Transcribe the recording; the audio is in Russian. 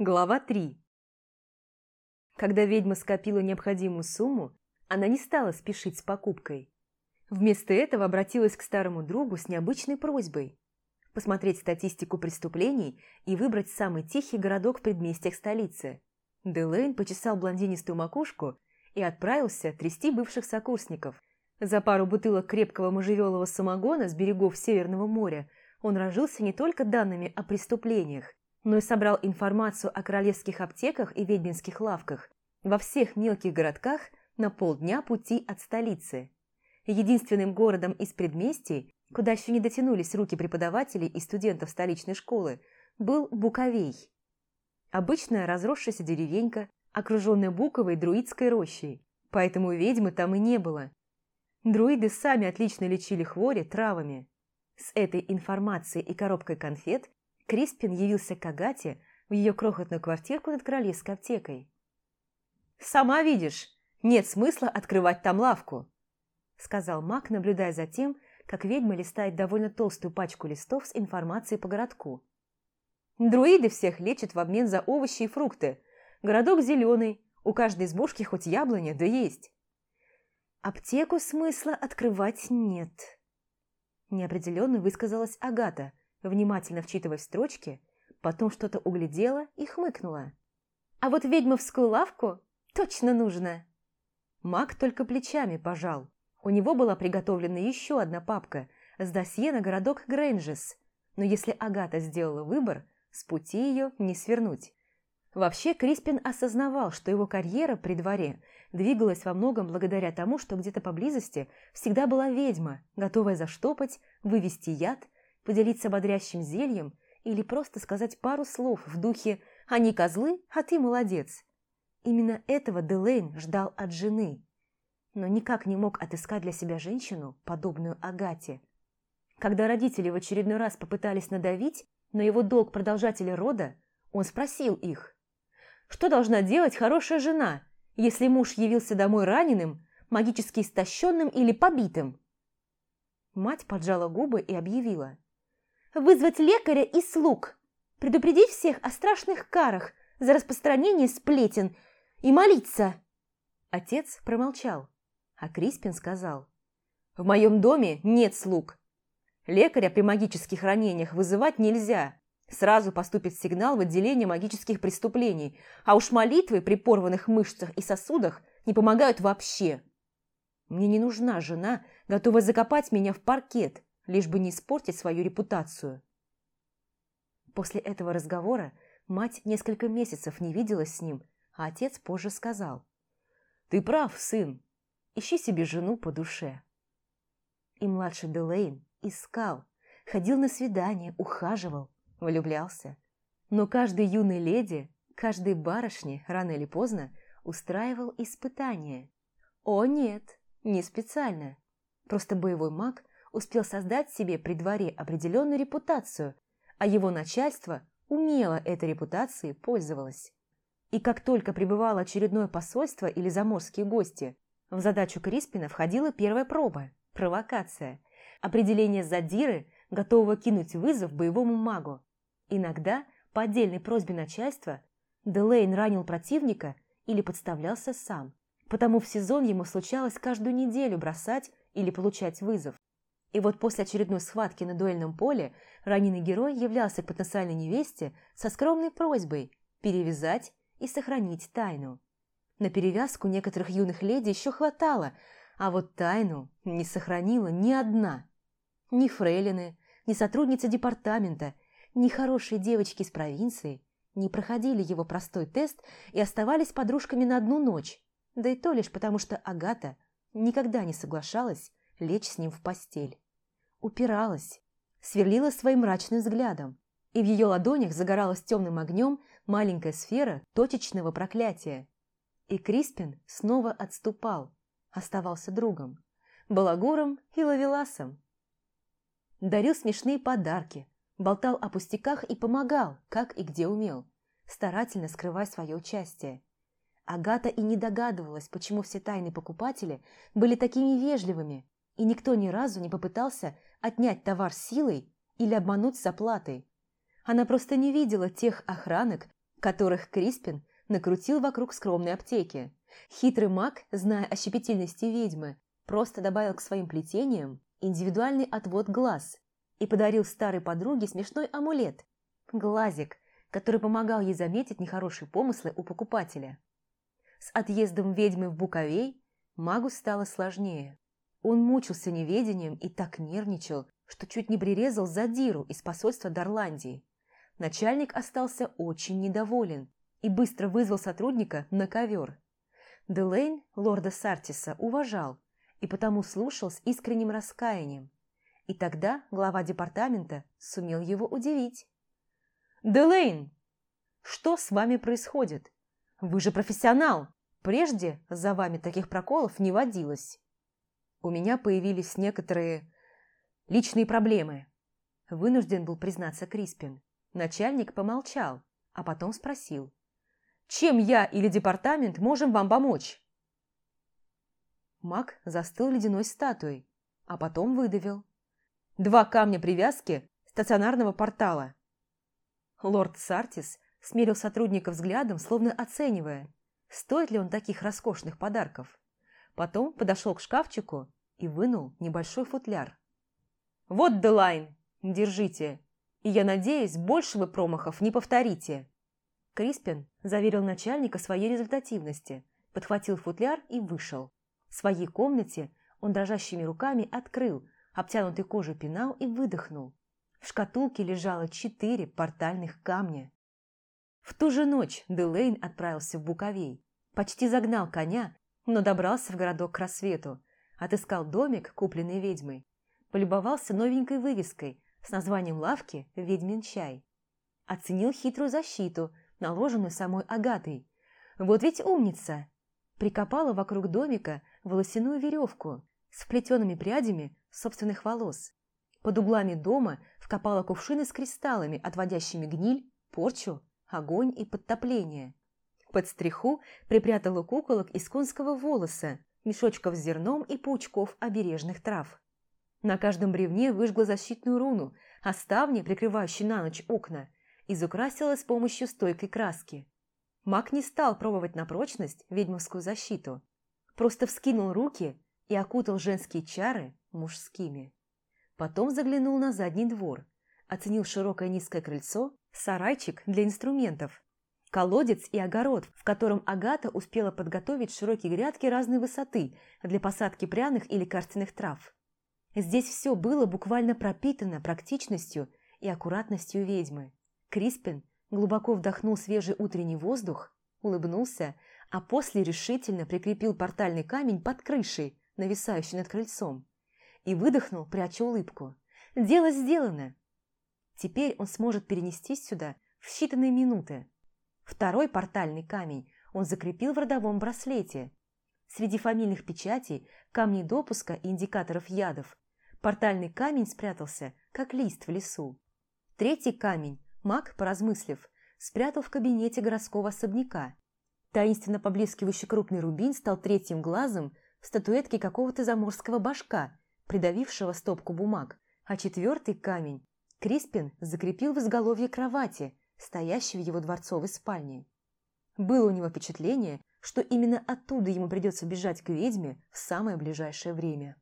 Глава 3 Когда ведьма скопила необходимую сумму, она не стала спешить с покупкой. Вместо этого обратилась к старому другу с необычной просьбой – посмотреть статистику преступлений и выбрать самый тихий городок в предместьях столицы. Делейн почесал блондинистую макушку и отправился трясти бывших сокурсников. За пару бутылок крепкого можжевелого самогона с берегов Северного моря он разжился не только данными о преступлениях, но и собрал информацию о королевских аптеках и ведьминских лавках во всех мелких городках на полдня пути от столицы. Единственным городом из предместий, куда еще не дотянулись руки преподавателей и студентов столичной школы, был Буковей. Обычная разросшаяся деревенька, окруженная буковой друидской рощей, поэтому ведьмы там и не было. Друиды сами отлично лечили хвори травами. С этой информацией и коробкой конфет Криспин явился к Агате в ее крохотную квартирку над королевской аптекой. «Сама видишь, нет смысла открывать там лавку», сказал Мак, наблюдая за тем, как ведьма листает довольно толстую пачку листов с информацией по городку. «Друиды всех лечат в обмен за овощи и фрукты. Городок зеленый, у каждой избушки хоть яблоня, да есть». «Аптеку смысла открывать нет», неопределенно высказалась Агата, внимательно вчитываясь в строчки, потом что-то углядела и хмыкнула. «А вот ведьмовскую лавку точно нужно!» Маг только плечами пожал. У него была приготовлена еще одна папка с досье на городок Грейнджес, но если Агата сделала выбор, с пути ее не свернуть. Вообще, Криспин осознавал, что его карьера при дворе двигалась во многом благодаря тому, что где-то поблизости всегда была ведьма, готовая заштопать, вывести яд – поделиться бодрящим зельем или просто сказать пару слов в духе «они козлы, а ты молодец». Именно этого Делейн ждал от жены, но никак не мог отыскать для себя женщину, подобную Агате. Когда родители в очередной раз попытались надавить на его долг продолжателя рода, он спросил их, что должна делать хорошая жена, если муж явился домой раненым, магически истощенным или побитым? Мать поджала губы и объявила – вызвать лекаря и слуг, предупредить всех о страшных карах за распространение сплетен и молиться. Отец промолчал, а Криспин сказал, «В моем доме нет слуг. Лекаря при магических ранениях вызывать нельзя. Сразу поступит сигнал в отделение магических преступлений, а уж молитвы при порванных мышцах и сосудах не помогают вообще. Мне не нужна жена, готовая закопать меня в паркет, лишь бы не испортить свою репутацию. После этого разговора мать несколько месяцев не виделась с ним, а отец позже сказал. «Ты прав, сын. Ищи себе жену по душе». И младший Делейн искал, ходил на свидания, ухаживал, влюблялся. Но каждой юной леди, каждой барышне рано или поздно устраивал испытание. О нет, не специально. Просто боевой маг успел создать себе при дворе определенную репутацию, а его начальство умело этой репутацией пользовалось. И как только прибывало очередное посольство или заморские гости, в задачу Криспина входила первая проба – провокация, определение задиры, готового кинуть вызов боевому магу. Иногда, по отдельной просьбе начальства, Делейн ранил противника или подставлялся сам, потому в сезон ему случалось каждую неделю бросать или получать вызов. И вот после очередной схватки на дуэльном поле раненый герой являлся потенциальной невесте со скромной просьбой перевязать и сохранить тайну. На перевязку некоторых юных леди еще хватало, а вот тайну не сохранила ни одна. Ни фрейлины, ни сотрудницы департамента, ни хорошие девочки из провинции не проходили его простой тест и оставались подружками на одну ночь, да и то лишь потому, что Агата никогда не соглашалась лечь с ним в постель. Упиралась, сверлила своим мрачным взглядом, и в ее ладонях загоралась темным огнем маленькая сфера точечного проклятия. И Криспин снова отступал, оставался другом, балагуром и лавеласом. Дарил смешные подарки, болтал о пустяках и помогал, как и где умел, старательно скрывая свое участие. Агата и не догадывалась, почему все тайные покупатели были такими вежливыми, и никто ни разу не попытался отнять товар силой или обмануть с оплатой. Она просто не видела тех охранок, которых Криспин накрутил вокруг скромной аптеки. Хитрый маг, зная о щепетильности ведьмы, просто добавил к своим плетениям индивидуальный отвод глаз и подарил старой подруге смешной амулет – глазик, который помогал ей заметить нехорошие помыслы у покупателя. С отъездом ведьмы в Буковей магу стало сложнее. Он мучился неведением и так нервничал, что чуть не прирезал задиру из посольства Дарландии. Начальник остался очень недоволен и быстро вызвал сотрудника на ковер. Делейн лорда Сартиса уважал и потому слушал с искренним раскаянием. И тогда глава департамента сумел его удивить. «Делейн, что с вами происходит? Вы же профессионал! Прежде за вами таких проколов не водилось. У меня появились некоторые личные проблемы. Вынужден был признаться Криспин. Начальник помолчал, а потом спросил. «Чем я или департамент можем вам помочь?» Маг застыл ледяной статуей, а потом выдавил. «Два камня привязки стационарного портала». Лорд Сартис смерил сотрудника взглядом, словно оценивая, стоит ли он таких роскошных подарков. Потом подошел к шкафчику и вынул небольшой футляр. «Вот Делайн, держите, и я надеюсь, больше вы промахов не повторите». Криспин заверил начальника своей результативности, подхватил футляр и вышел. В своей комнате он дрожащими руками открыл обтянутый кожей пенал и выдохнул. В шкатулке лежало четыре портальных камня. В ту же ночь Делейн отправился в Буковей. Почти загнал коня, но добрался в городок к рассвету. Отыскал домик, купленный ведьмой. Полюбовался новенькой вывеской с названием лавки «Ведьмин чай». Оценил хитрую защиту, наложенную самой Агатой. Вот ведь умница! Прикопала вокруг домика волосяную веревку с вплетенными прядями собственных волос. Под углами дома вкопала кувшины с кристаллами, отводящими гниль, порчу огонь и подтопление. Под стриху припрятала куколок из конского волоса, мешочков с зерном и паучков обережных трав. На каждом бревне выжгла защитную руну, а ставни, прикрывающие на ночь окна, изукрасила с помощью стойкой краски. Маг не стал пробовать на прочность ведьмовскую защиту, просто вскинул руки и окутал женские чары мужскими. Потом заглянул на задний двор, оценил широкое низкое крыльцо сарайчик для инструментов, колодец и огород, в котором Агата успела подготовить широкие грядки разной высоты для посадки пряных и лекарственных трав. Здесь все было буквально пропитано практичностью и аккуратностью ведьмы. Криспин глубоко вдохнул свежий утренний воздух, улыбнулся, а после решительно прикрепил портальный камень под крышей, нависающей над крыльцом, и выдохнул, пряча улыбку. «Дело сделано! Теперь он сможет перенестись сюда в считанные минуты. Второй портальный камень он закрепил в родовом браслете. Среди фамильных печатей, камней допуска и индикаторов ядов портальный камень спрятался, как лист в лесу. Третий камень маг, поразмыслив, спрятал в кабинете городского особняка. Таинственно поблескивающий крупный рубин стал третьим глазом в статуэтке какого-то заморского башка, придавившего стопку бумаг, а четвертый камень Криспин закрепил в изголовье кровати, стоящей в его дворцовой спальне. Было у него впечатление, что именно оттуда ему придется бежать к ведьме в самое ближайшее время.